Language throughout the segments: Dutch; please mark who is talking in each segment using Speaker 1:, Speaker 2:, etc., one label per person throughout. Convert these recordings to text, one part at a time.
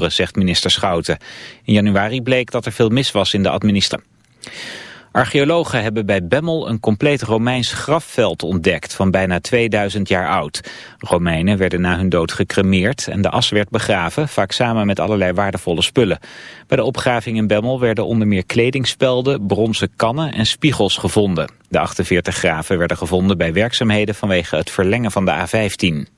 Speaker 1: zegt minister Schouten. In januari bleek dat er veel mis was in de administratie. Archeologen hebben bij Bemmel een compleet Romeins grafveld ontdekt van bijna 2000 jaar oud. Romeinen werden na hun dood gecremeerd en de as werd begraven, vaak samen met allerlei waardevolle spullen. Bij de opgraving in Bemmel werden onder meer kledingspelden, bronzen kannen en spiegels gevonden. De 48 graven werden gevonden bij werkzaamheden vanwege het verlengen van de A15.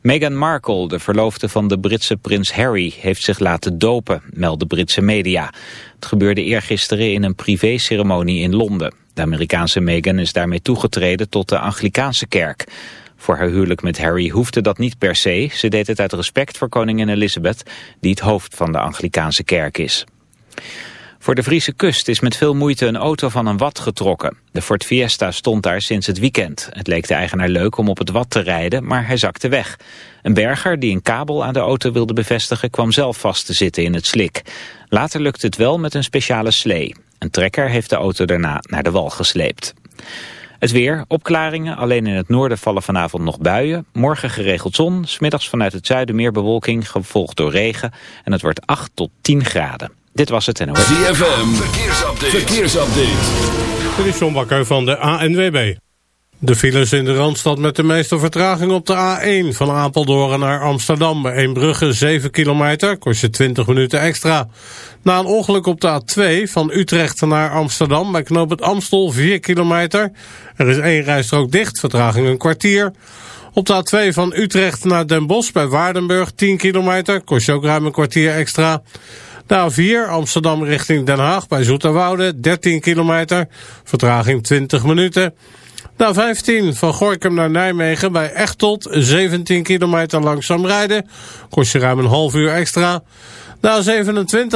Speaker 1: Meghan Markle, de verloofde van de Britse prins Harry, heeft zich laten dopen, melden Britse media. Het gebeurde eergisteren in een privéceremonie in Londen. De Amerikaanse Meghan is daarmee toegetreden tot de Anglikaanse kerk. Voor haar huwelijk met Harry hoefde dat niet per se. Ze deed het uit respect voor koningin Elizabeth, die het hoofd van de Anglikaanse kerk is. Voor de Friese kust is met veel moeite een auto van een wad getrokken. De Ford Fiesta stond daar sinds het weekend. Het leek de eigenaar leuk om op het wad te rijden, maar hij zakte weg. Een berger die een kabel aan de auto wilde bevestigen kwam zelf vast te zitten in het slik. Later lukte het wel met een speciale slee. Een trekker heeft de auto daarna naar de wal gesleept. Het weer, opklaringen, alleen in het noorden vallen vanavond nog buien. Morgen geregeld zon, smiddags vanuit het zuiden meer bewolking, gevolgd door regen. En het wordt 8 tot 10 graden. Dit was het NOS.
Speaker 2: ZFM, verkeersupdate. verkeersupdate.
Speaker 3: Dit is John Bakker van de ANWB. De files in de Randstad met de meeste vertraging op de A1 van Apeldoorn naar Amsterdam. Bij Eembrugge 7 kilometer, kost je 20 minuten extra. Na een ongeluk op de A2 van Utrecht naar Amsterdam bij Knoop het Amstel 4 kilometer. Er is één rijstrook dicht, vertraging een kwartier. Op de A2 van Utrecht naar Den Bosch bij Waardenburg 10 kilometer, kost je ook ruim een kwartier extra. De A4 Amsterdam richting Den Haag bij Zoeterwoude 13 kilometer, vertraging 20 minuten. De A15 van Gorkum naar Nijmegen bij Echtelt 17 kilometer langzaam rijden, kost je ruim een half uur extra. De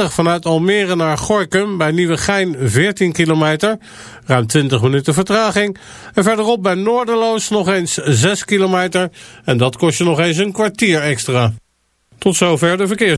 Speaker 3: A27 vanuit Almere naar Gorkum bij Nieuwegein 14 kilometer, ruim 20 minuten vertraging. En verderop bij Noorderloos nog eens 6 kilometer en dat kost je nog eens een kwartier extra. Tot zover de verkeer.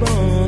Speaker 4: bone.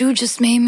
Speaker 4: you just made me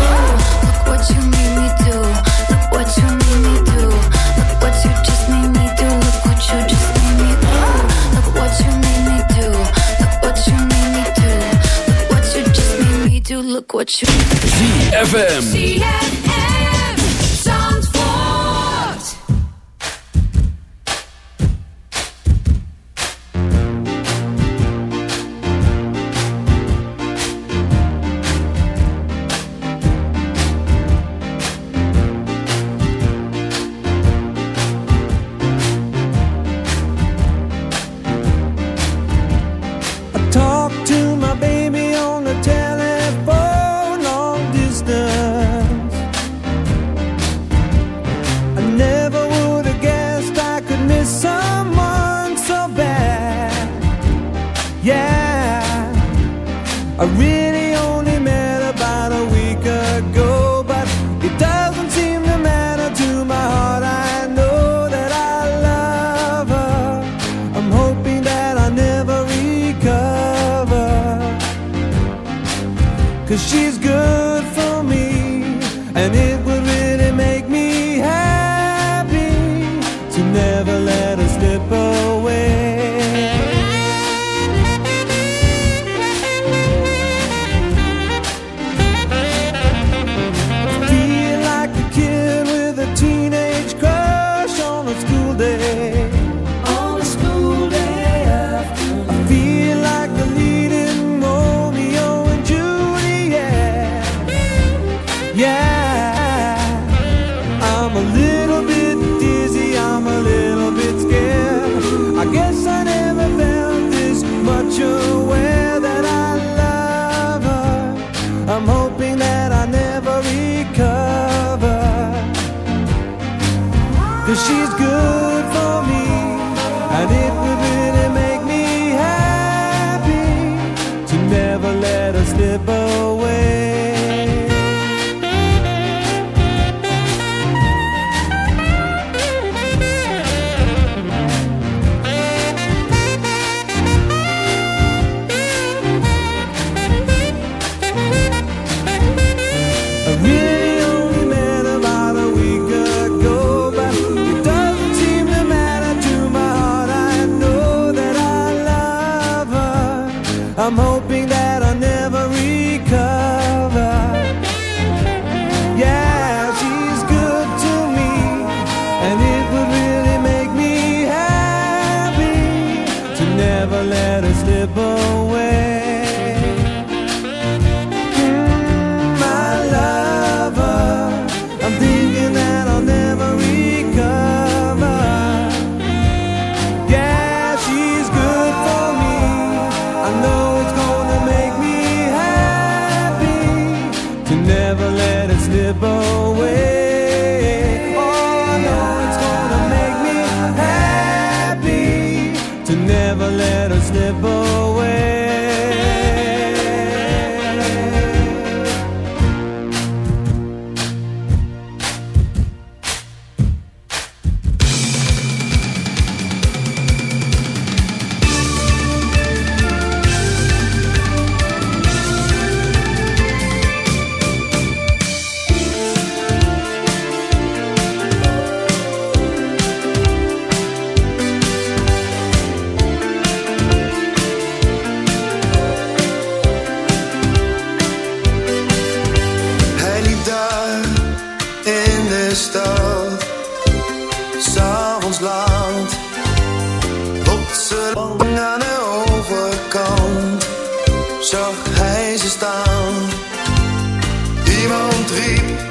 Speaker 5: what you...
Speaker 6: ZFM.
Speaker 7: lang aan de overkant zag hij ze staan. Iemand riep.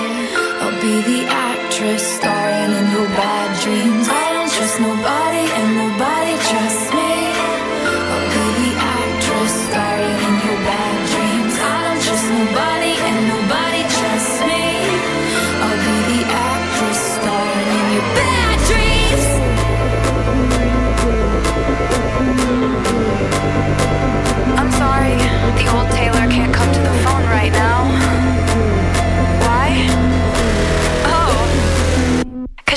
Speaker 5: the actress star.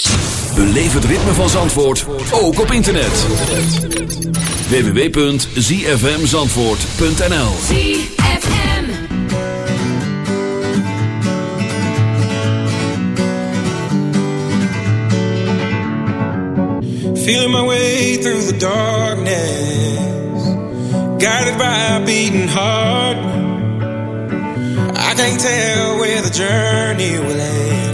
Speaker 5: You.
Speaker 2: Beleef het ritme van Zandvoort, ook op internet. www.zfmzandvoort.nl
Speaker 8: ZFM.
Speaker 9: Feeling my way through the darkness, guided by a beating heart. I can't tell where the journey will end,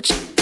Speaker 5: coach.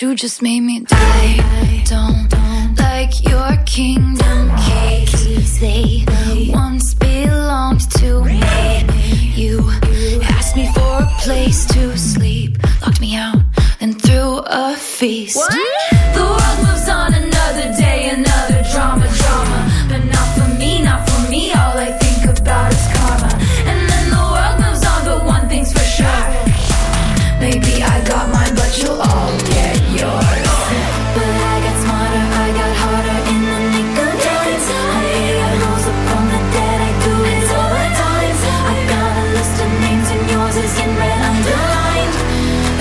Speaker 5: you just made.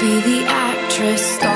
Speaker 5: be the actress star.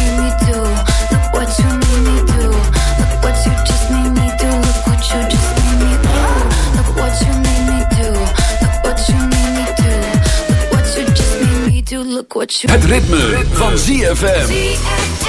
Speaker 2: Het ritme, van ZFM.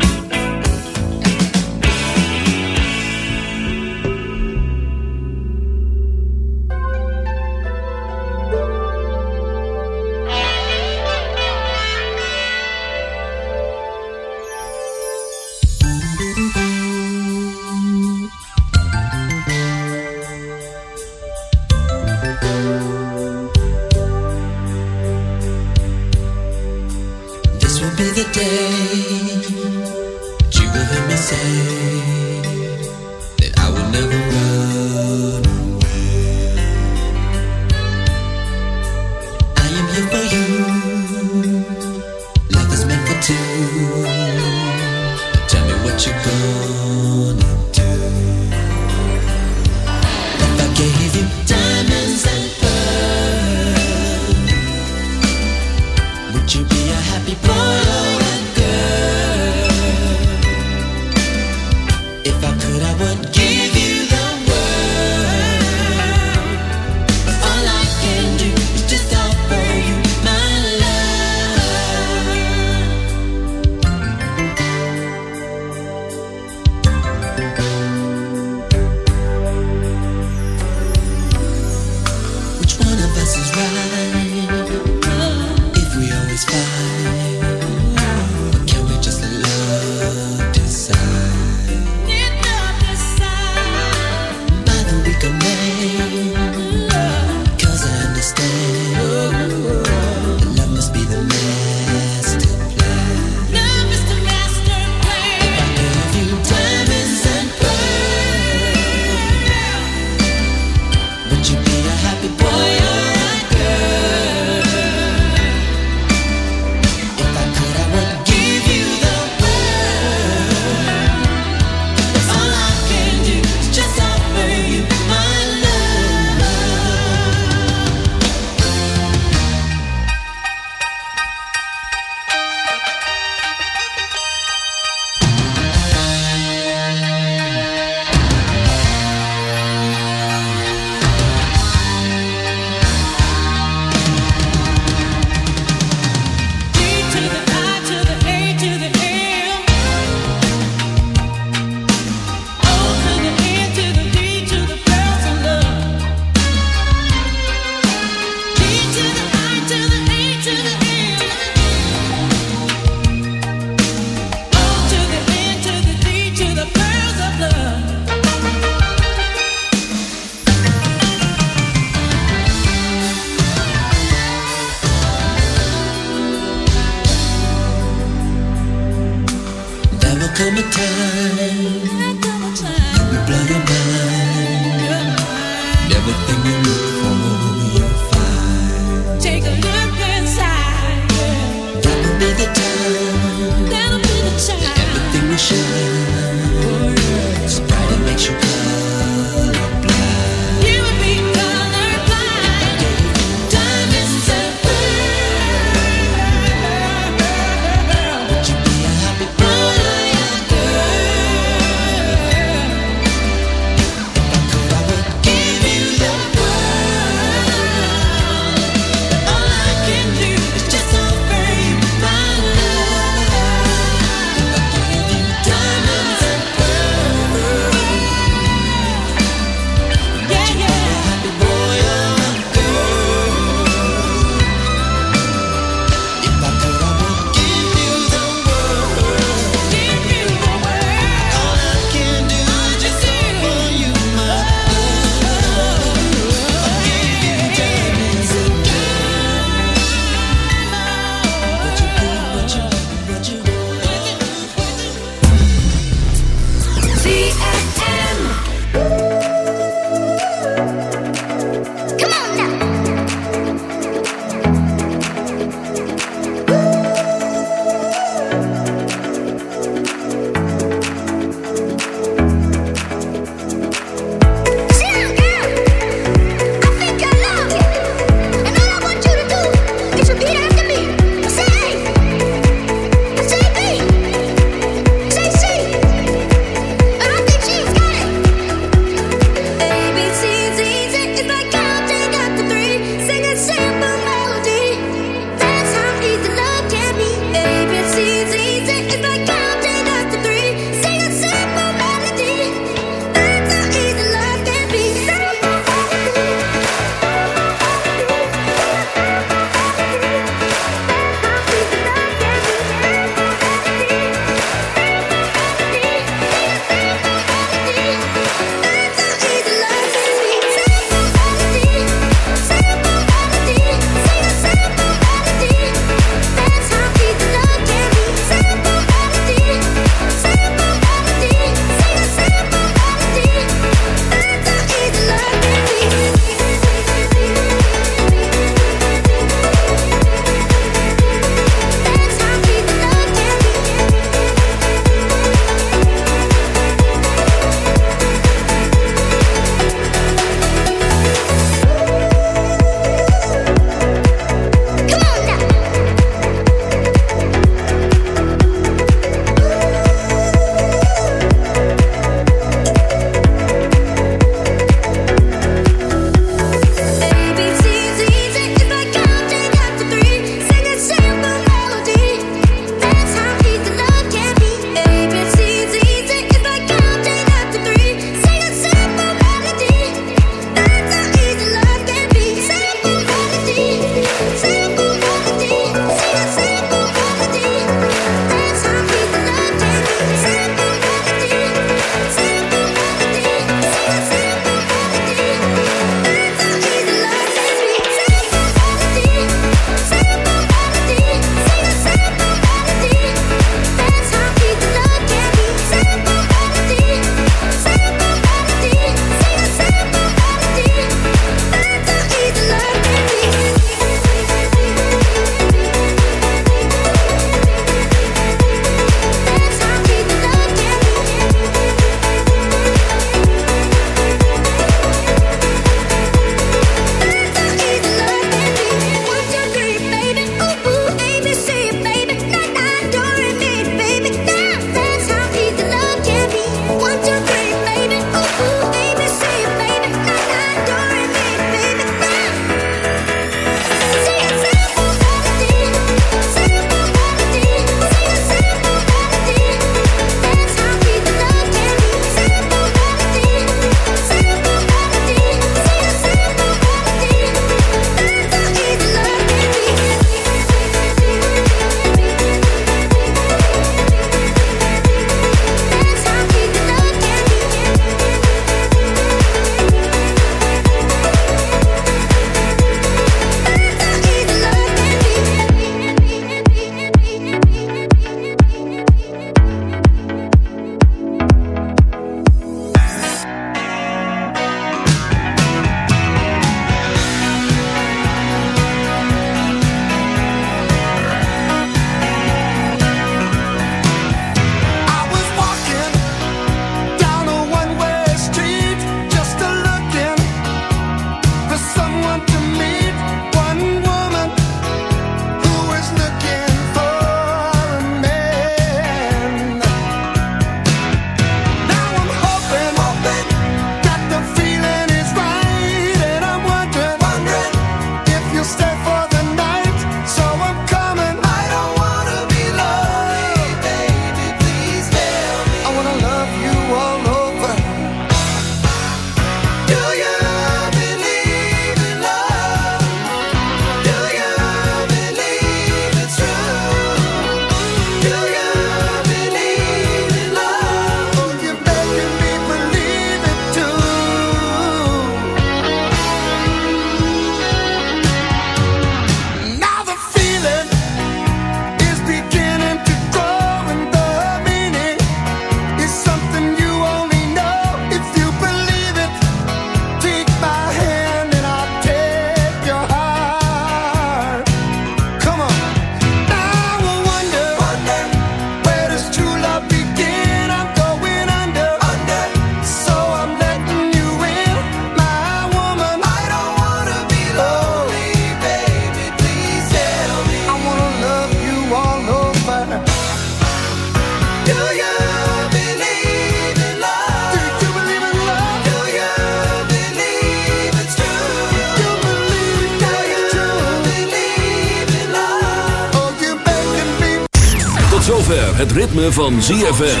Speaker 10: Van ZFM.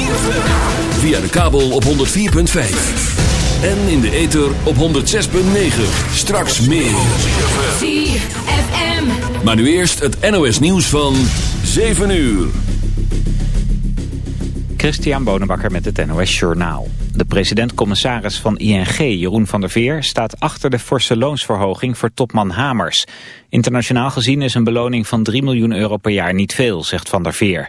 Speaker 10: Via de kabel op 104.5. En in de ether op 106.9. Straks meer.
Speaker 8: ZFM.
Speaker 10: Maar nu eerst het NOS nieuws van 7 uur.
Speaker 1: Christian Bonenbakker met het NOS Journaal. De president-commissaris van ING, Jeroen van der Veer, staat achter de forse loonsverhoging voor topman Hamers. Internationaal gezien is een beloning van 3 miljoen euro per jaar niet veel, zegt van der Veer.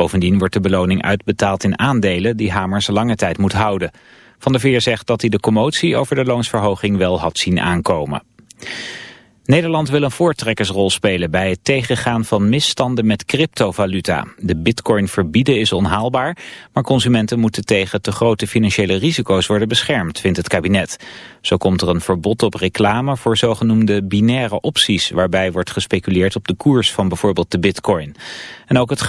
Speaker 1: Bovendien wordt de beloning uitbetaald in aandelen die Hamers lange tijd moet houden. Van der Veer zegt dat hij de commotie over de loonsverhoging wel had zien aankomen. Nederland wil een voortrekkersrol spelen bij het tegengaan van misstanden met cryptovaluta. De bitcoin verbieden is onhaalbaar, maar consumenten moeten tegen te grote financiële risico's worden beschermd, vindt het kabinet. Zo komt er een verbod op reclame voor zogenoemde binaire opties, waarbij wordt gespeculeerd op de koers van bijvoorbeeld de bitcoin. En ook het